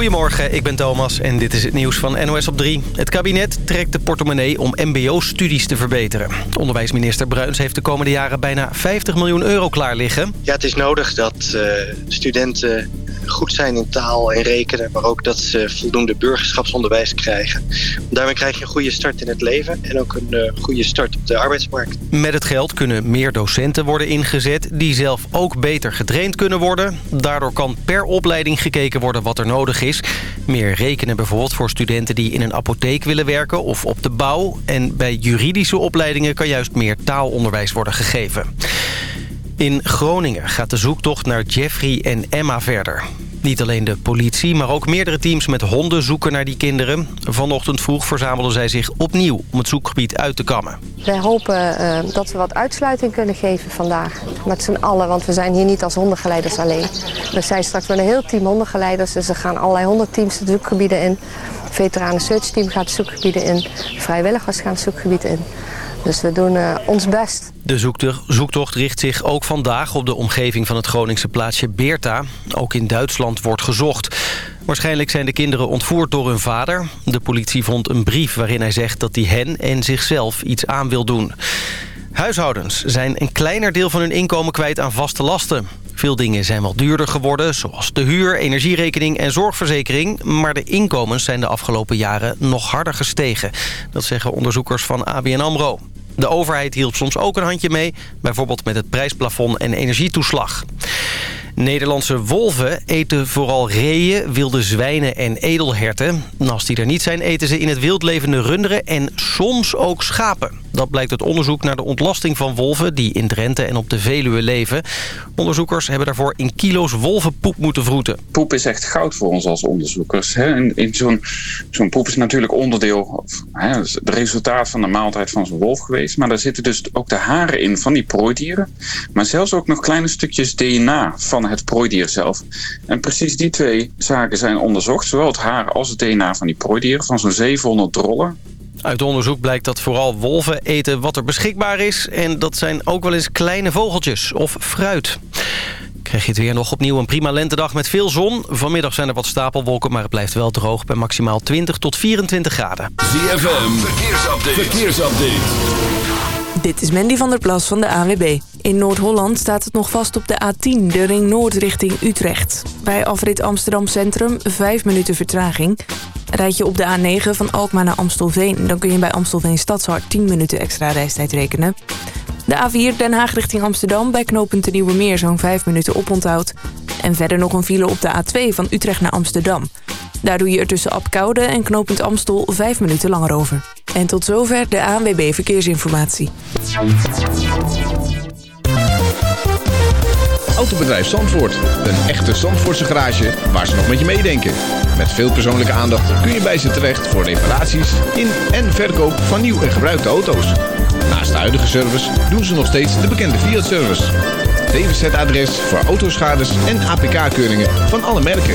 Goedemorgen, ik ben Thomas en dit is het nieuws van NOS op 3. Het kabinet trekt de portemonnee om mbo-studies te verbeteren. Onderwijsminister Bruins heeft de komende jaren bijna 50 miljoen euro klaar liggen. Ja, het is nodig dat uh, studenten goed zijn in taal en rekenen... maar ook dat ze voldoende burgerschapsonderwijs krijgen. Daarmee krijg je een goede start in het leven... en ook een uh, goede start op de arbeidsmarkt. Met het geld kunnen meer docenten worden ingezet... die zelf ook beter getraind kunnen worden. Daardoor kan per opleiding gekeken worden wat er nodig is. Meer rekenen bijvoorbeeld voor studenten die in een apotheek willen werken... of op de bouw. En bij juridische opleidingen kan juist meer taalonderwijs worden gegeven. In Groningen gaat de zoektocht naar Jeffrey en Emma verder. Niet alleen de politie, maar ook meerdere teams met honden zoeken naar die kinderen. Vanochtend vroeg verzamelden zij zich opnieuw om het zoekgebied uit te kammen. Wij hopen uh, dat we wat uitsluiting kunnen geven vandaag. Met z'n allen, want we zijn hier niet als hondengeleiders alleen. We zijn straks met een heel team hondengeleiders. Dus er gaan allerlei hondenteams de zoekgebieden in. Veteranen Search Team gaat de zoekgebieden in. Vrijwilligers gaan de zoekgebieden in. Dus we doen uh, ons best. De zoektocht richt zich ook vandaag op de omgeving van het Groningse plaatsje Beerta. Ook in Duitsland wordt gezocht. Waarschijnlijk zijn de kinderen ontvoerd door hun vader. De politie vond een brief waarin hij zegt dat hij hen en zichzelf iets aan wil doen. Huishoudens zijn een kleiner deel van hun inkomen kwijt aan vaste lasten. Veel dingen zijn wel duurder geworden, zoals de huur, energierekening en zorgverzekering. Maar de inkomens zijn de afgelopen jaren nog harder gestegen. Dat zeggen onderzoekers van ABN AMRO. De overheid hielp soms ook een handje mee, bijvoorbeeld met het prijsplafond en energietoeslag. Nederlandse wolven eten vooral reeën, wilde zwijnen en edelherten. als die er niet zijn, eten ze in het wild levende runderen en soms ook schapen. Dat blijkt uit onderzoek naar de ontlasting van wolven... die in Drenthe en op de Veluwe leven. Onderzoekers hebben daarvoor in kilo's wolvenpoep moeten vroeten. Poep is echt goud voor ons als onderzoekers. In, in zo'n poep is natuurlijk onderdeel... Of, het resultaat van de maaltijd van zo'n wolf geweest. Maar daar zitten dus ook de haren in van die prooidieren. Maar zelfs ook nog kleine stukjes DNA van het prooidier zelf. En precies die twee zaken zijn onderzocht. Zowel het haar als het DNA van die prooidieren. Van zo'n 700 drollen. Uit onderzoek blijkt dat vooral wolven eten wat er beschikbaar is. En dat zijn ook wel eens kleine vogeltjes of fruit. Krijg je het weer nog opnieuw een prima lentedag met veel zon. Vanmiddag zijn er wat stapelwolken, maar het blijft wel droog... bij maximaal 20 tot 24 graden. ZFM, verkeersupdate. verkeersupdate. Dit is Mandy van der Plas van de ANWB. In Noord-Holland staat het nog vast op de A10, de ring noord richting Utrecht. Bij afrit Amsterdam Centrum 5 minuten vertraging. Rijd je op de A9 van Alkmaar naar Amstelveen... dan kun je bij Amstelveen Stadshart 10 minuten extra reistijd rekenen. De A4 Den Haag richting Amsterdam bij knooppunt de Nieuwe Meer... zo'n 5 minuten oponthoud. En verder nog een file op de A2 van Utrecht naar Amsterdam. Daar doe je er tussen Apkoude en knooppunt Amstel 5 minuten langer over. En tot zover de ANWB Verkeersinformatie. Autobedrijf Zandvoort. Een echte Zandvoortse garage waar ze nog met je meedenken. Met veel persoonlijke aandacht kun je bij ze terecht voor reparaties in en verkoop van nieuw en gebruikte auto's. Naast de huidige service doen ze nog steeds de bekende Fiat-service. DWZ-adres voor autoschades en APK-keuringen van alle merken.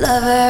lover.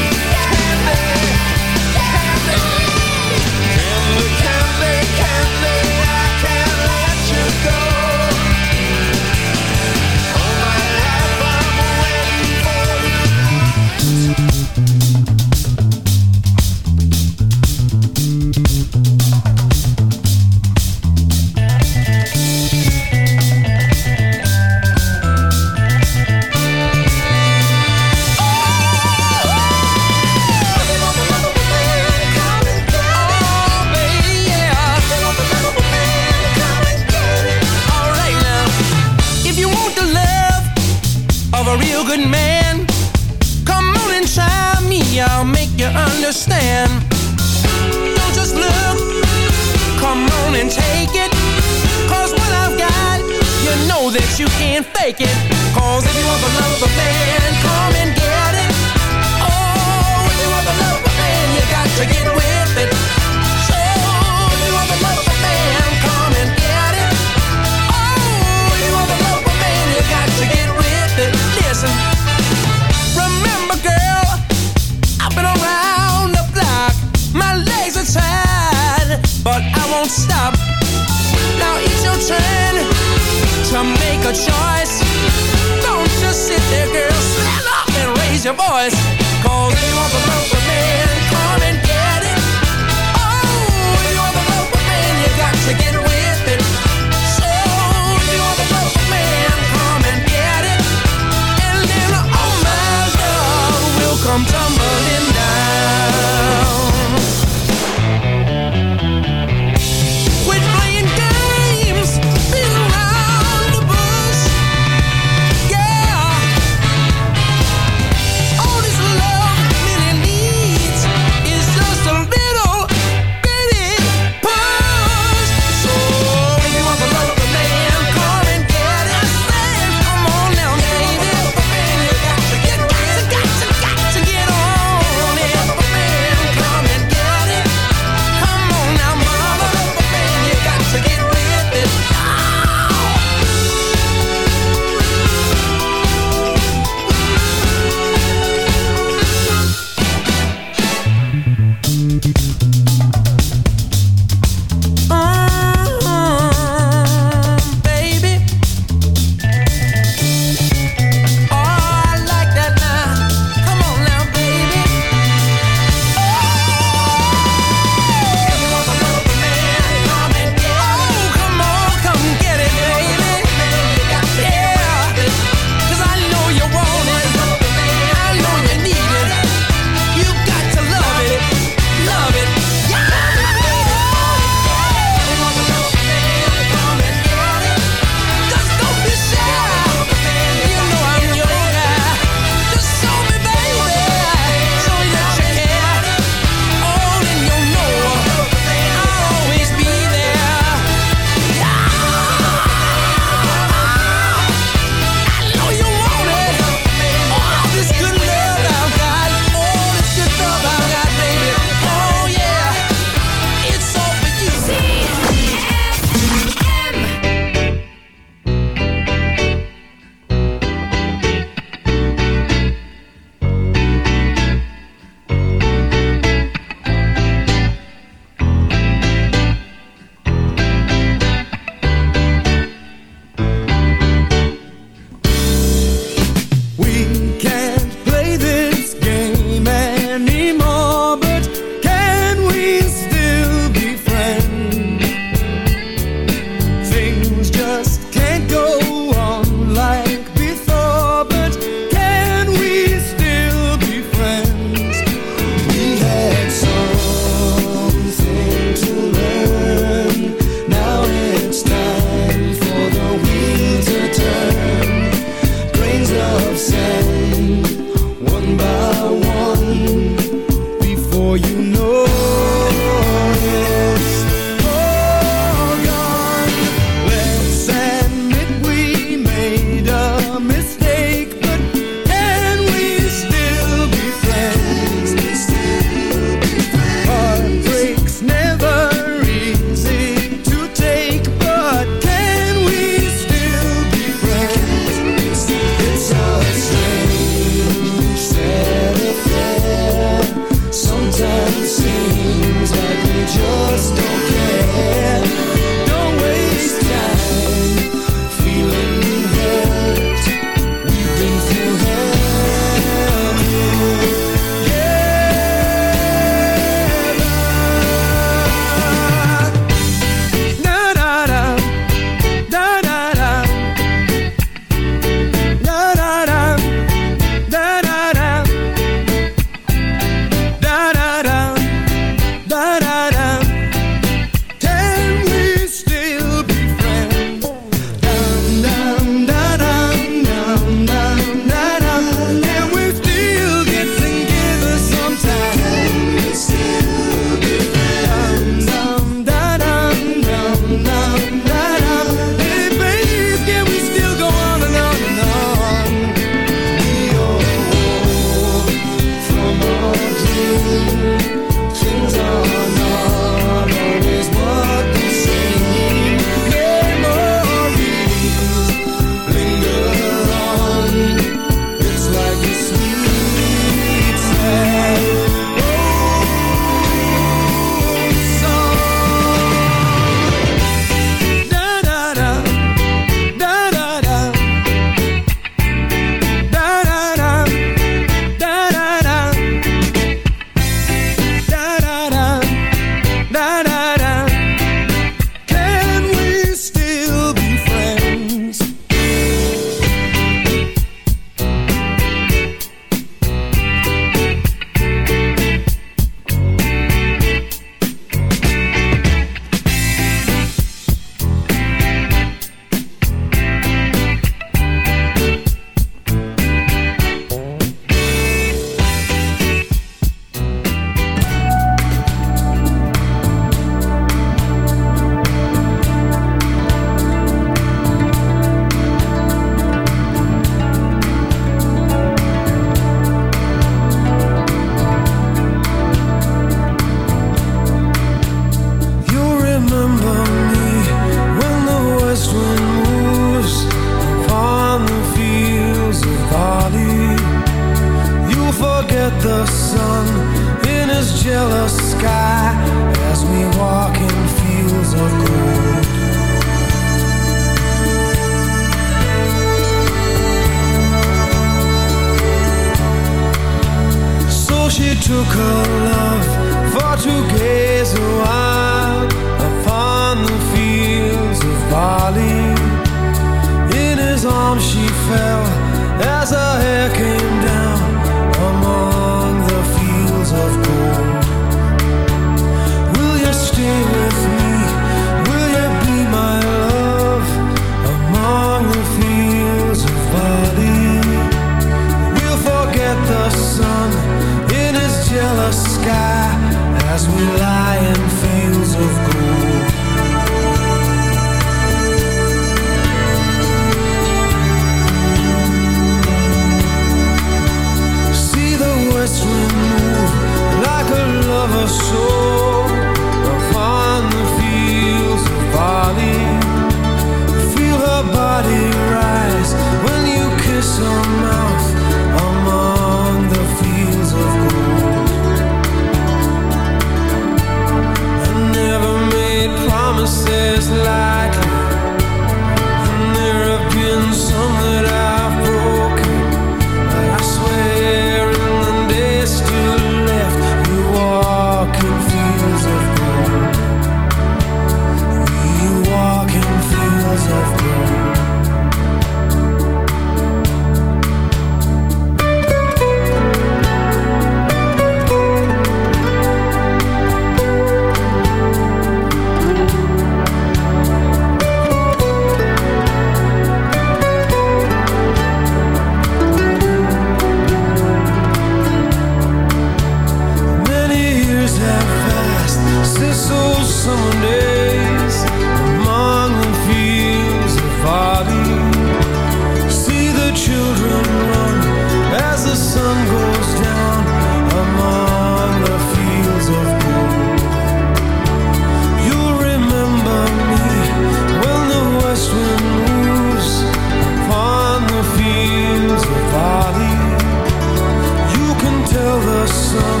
Sun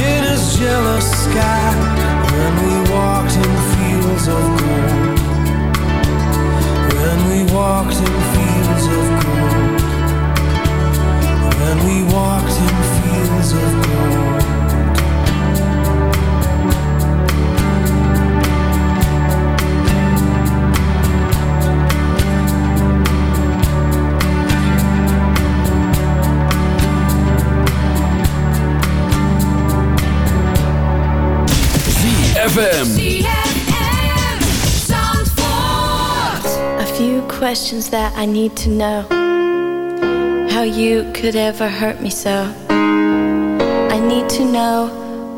in his jealous sky A few questions that I need to know. How you could ever hurt me so. I need to know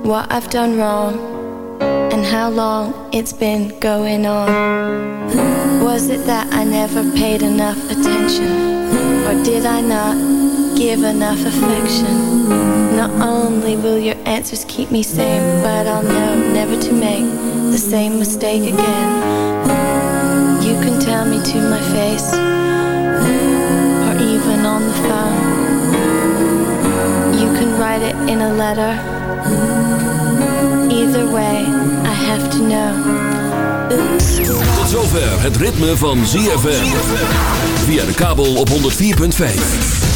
what I've done wrong and how long it's been going on. Was it that I never paid enough attention? Or did I not give enough affection? Not only will your answers keep me sane, but I'll know never to make the same mistake again. You can tell me to my face, or even on the phone. You can write it in a letter. Either way, I have to know. Tot zover het ritme van ZFM. Via de kabel op 104.5.